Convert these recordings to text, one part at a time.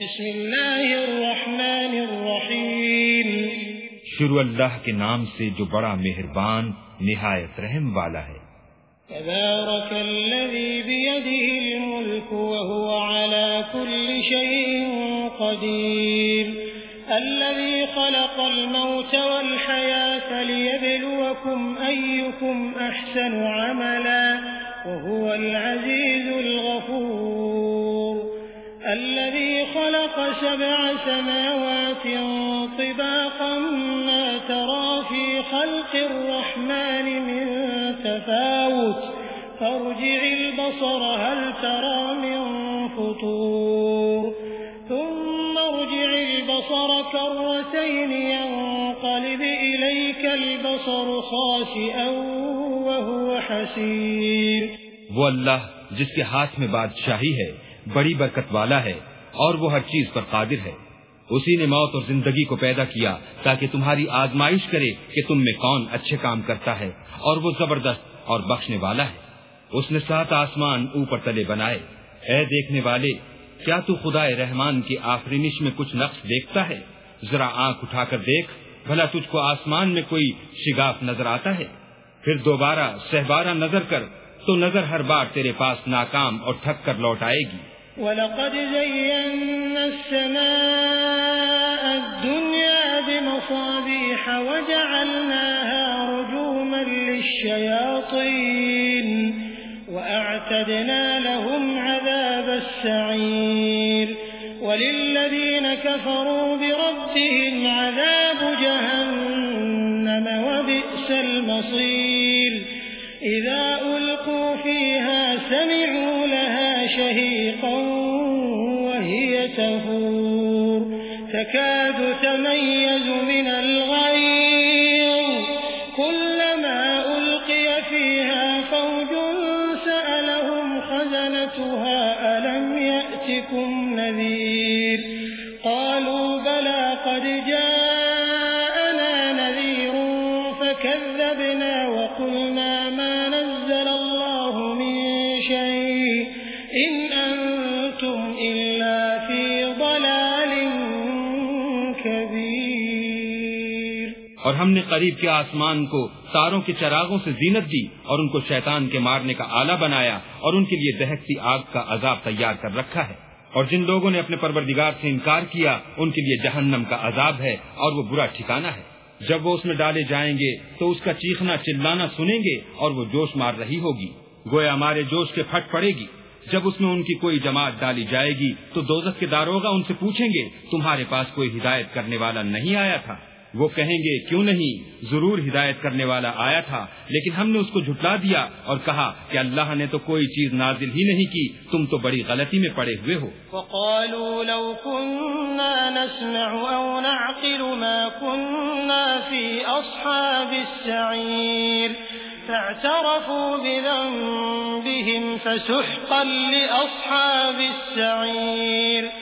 بسم اللہ الرحمن الرحیم۔ شروع اللہ کے نام سے جو بڑا مہربان نہایت رحم والا ہے۔ تبارك الذي بيده الملك وهو على كل شيء قدير الذي خلق الموت والحياة ليبلوكم أيكم أحسن عملا۔ وهو العزيز الغفور۔ الذي خلق سبع سماوات طباقا ما ترى في خلق الرحمن من تفاوت. فارجع البصر هل ترى من فطور. ثم ارجع البصر كرتين ينقلب إليك البصر خاسئا وهو حسير. وہ اللہ جس کے ہاتھ میں بادشاہی ہے بڑی برکت والا ہے اور وہ ہر چیز پر قادر ہے۔ اسی نے موت اور زندگی کو پیدا کیا تاکہ تمہاری آزمائش کرے کہ تم میں کون اچھے کام کرتا ہے اور وہ زبردست اور بخشنے والا ہے۔ اس نے سات آسمان اوپر تلے بنائے۔ اے دیکھنے والے، کیا تو خدا رحمان کی آفرینش میں کچھ نقص دیکھتا ہے؟ ذرا آنکھ اٹھا کر دیکھ، بھلا تجھ کو آسمان میں کوئی شگاف نظر آتا ہے؟ پھر دوبارہ سہبارہ نظر کر، تو نظر ہر بار تیرے پاس ناکام اور تھک کر لوٹ آئے گی۔ ولقد زينا السماء الدنيا بمصابيح وجعلناها رجوما للشياطين وأعتدنا لهم عذاب السعير وللذين كفروا بربهم عذاب ہم نے قریب کے آسمان کو تاروں کے چراغوں سے زینت دی اور ان کو شیطان کے مارنے کا آلہ بنایا اور ان کے لیے دہکتی آگ کا عذاب تیار کر رکھا ہے۔ اور جن لوگوں نے اپنے پروردگار سے انکار کیا، ان کے لیے جہنم کا عذاب ہے اور وہ برا ٹھکانہ ہے۔ جب وہ اس میں ڈالے جائیں گے، تو اس کا چیخنا، چلانا سنیں گے اور وہ جوش مار رہی ہوگی۔ گویا ہمارے جوش کے پھٹ پڑے گی۔ جب اس میں ان کی کوئی جماعت ڈالی جائے گی، تو دوزخ کے داروگا ان سے پوچھیں گے، تمہارے پاس کوئی ہدایت کرنے والا نہیں آیا تھا۔ وہ کہیں گے، کیوں نہیں؟ ضرور ہدایت کرنے والا آیا تھا، لیکن ہم نے اس کو جھٹلا دیا اور کہا کہ اللہ نے تو کوئی چیز نازل ہی نہیں کی، تم تو بڑی غلطی میں پڑے ہوئے ہو۔ وقالوا لو كنا نسمع أو نعقل ما كنا في أصحاب السعير. فاعترفوا بذنبهم فسحقا لأصحاب السعير.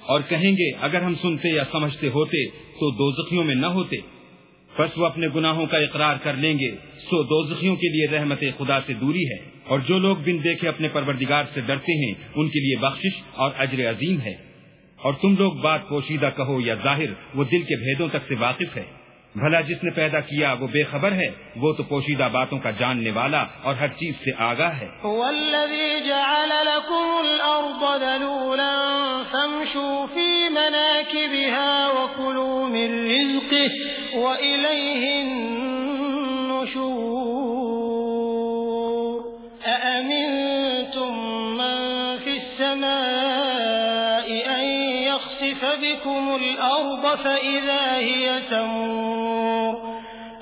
اور کہیں گے، اگر ہم سنتے یا سمجھتے ہوتے تو دوزخیوں میں نہ ہوتے۔ بس وہ اپنے گناہوں کا اقرار کر لیں گے، سو دوزخیوں کے لیے رحمت خدا سے دوری ہے۔ اور جو لوگ بن دیکھے اپنے پروردگار سے ڈرتے ہیں، ان کے لیے بخشش اور اجر عظیم ہے۔ اور تم لوگ بات پوشیدہ کہو یا ظاہر، وہ دل کے بھیدوں تک سے واقف ہے۔ بھلا جس نے پیدا کیا وہ بے خبر ہے، وہ تو پوشیدہ باتوں کا جاننے والا اور ہر چیز سے آگاہ ہے۔ والذي جعل لكم ذلولا فامشوا في مناكبها وكلوا من رزقه وإليه النشور. أأمنتم من في السماء أن يخسف بكم الأرض فإذا هي تمور؟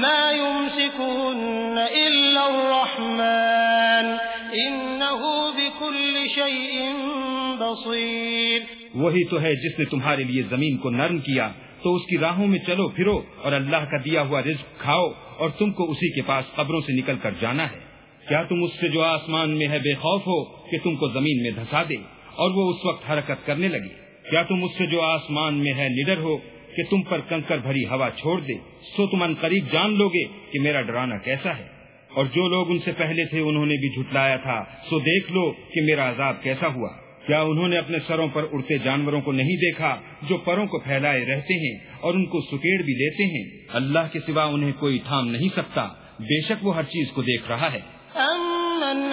ما يمسكهن إلا الرحمن. إنه بكل شيء بصير. وہی تو ہے جس نے تمہارے لیے زمین کو نرم کیا، تو اس کی راہوں میں چلو پھرو اور اللہ کا دیا ہوا رزق کھاؤ اور تم کو اسی کے پاس قبروں سے نکل کر جانا ہے۔ کیا تم اس سے جو آسمان میں ہے بے خوف ہو کہ تم کو زمین میں دھسا دے اور وہ اس وقت حرکت کرنے لگے؟ کیا تم اس سے جو آسمان میں ہے نڈر ہو کہ تم پر کنکر بھری ہوا چھوڑ دے، سو تم ان قریب جان لو گے کہ میرا ڈرانا کیسا ہے۔ اور جو لوگ ان سے پہلے تھے، انہوں نے بھی جھٹلایا تھا، سو دیکھ لو کہ میرا عذاب کیسا ہوا۔ کیا انہوں نے اپنے سروں پر اڑتے جانوروں کو نہیں دیکھا جو پروں کو پھیلائے رہتے ہیں اور ان کو سکیڑ بھی لیتے ہیں؟ اللہ کے سوا انہیں کوئی تھام نہیں سکتا۔ بے شک وہ ہر چیز کو دیکھ رہا ہے۔ أَمَّنْ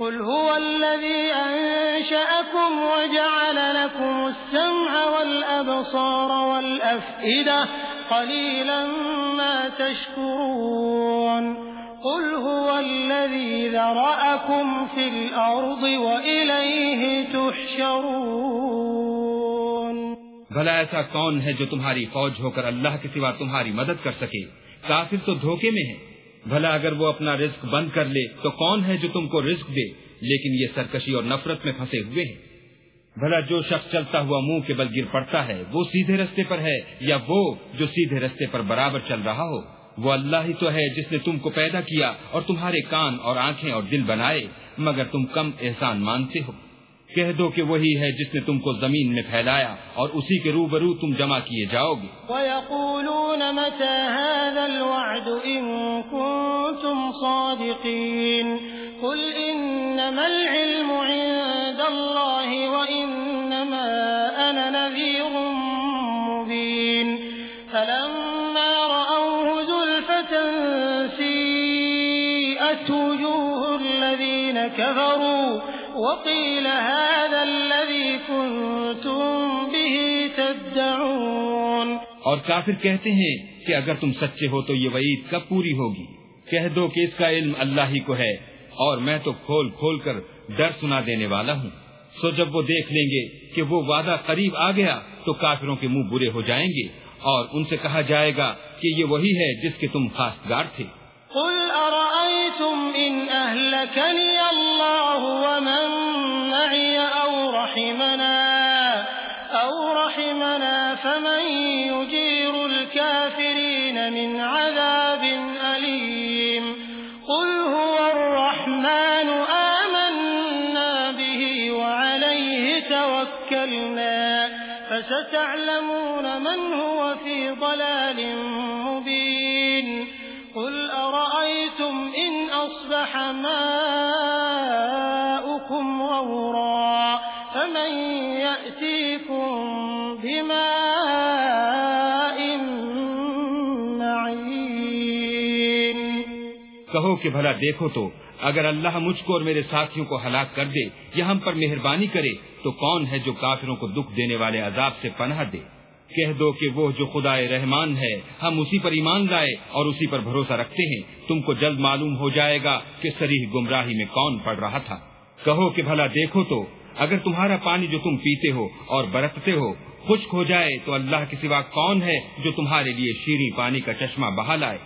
قل هو الذي أنشأكم وجعل لكم السمع والأبصار والأفئدة قليلا ما تشكرون قل هو الذي ذرأكم في الأرض وإليه تحشرون بھلا ایسا کون ہے جو تمہاری فوج ہو کر اللہ کے سوا تمہاری مدد کر سکے؟ کافر تو دھوکے میں ہے بھلا اگر وہ اپنا رزق بند کر لے تو کون ہے جو تم کو رزق دے؟ لیکن یہ سرکشی اور نفرت میں پھنسے ہوئے ہیں۔ بھلا جو شخص چلتا ہوا منہ کے بل گر پڑتا ہے، وہ سیدھے رستے پر ہے یا وہ جو سیدھے رستے پر برابر چل رہا ہو؟ وہ اللہ ہی تو ہے جس نے تم کو پیدا کیا اور تمہارے کان اور آنکھیں اور دل بنائے، مگر تم کم احسان مانتے ہو۔ کہہ دو کہ وہی ہے جس نے تم کو زمین میں پھیلایا اور اسی کے روبرو تم جمع کیے جاؤ گے وَيَقُولُونَ مَتَى هَذَا الْوَعْدُ إِن كُنتُمْ صَادِقِينَ قُلْ إِنَّمَا الْعِلْمُ عِندَ اللَّهِ وَإِنَّمَا أَنَا نَذِيرٌ مُّبِينٌ فَلَمَّا رَأَوْهُ زُلْفَةً سِيئَتْ وُجُوهُ الَّذِينَ كَفَرُوا وقيل هذا الذي كنتم به تدعون. اور کافر کہتے ہیں کہ اگر تم سچے ہو تو یہ وعید کب پوری ہوگی؟ کہہ دو کہ اس کا علم اللہ ہی کو ہے اور میں تو کھول کھول کر ڈر سنا دینے والا ہوں۔ سو جب وہ دیکھ لیں گے کہ وہ وعدہ قریب آ گیا تو کافروں کے منہ برے ہو جائیں گے اور ان سے کہا جائے گا کہ یہ وہی ہے جس کے تم خاصگار تھے۔ قل الله ومن فمن يجير الكافرين من عذاب أليم قل هو الرحمن آمنا به وعليه توكلنا فستعلمون من هو في ضلال مبين قل أرأيتم إن أصبح ماؤكم غورا فمن يأتيكم بماء کہو کہ بھلا دیکھو تو، اگر اللہ مجھ کو اور میرے ساتھیوں کو ہلاک کر دے یا ہم پر مہربانی کرے، تو کون ہے جو کافروں کو دکھ دینے والے عذاب سے پناہ دے؟ کہہ دو کہ وہ جو خدا رحمان ہے، ہم اسی پر ایمان لائے اور اسی پر بھروسہ رکھتے ہیں۔ تم کو جلد معلوم ہو جائے گا کہ سریح گمراہی میں کون پڑ رہا تھا۔ کہو کہ بھلا دیکھو تو، اگر تمہارا پانی جو تم پیتے ہو اور برتتے ہو خشک ہو جائے، تو اللہ کے سوا کون ہے جو تمہارے لیے شیریں پانی کا چشمہ بہا لائے؟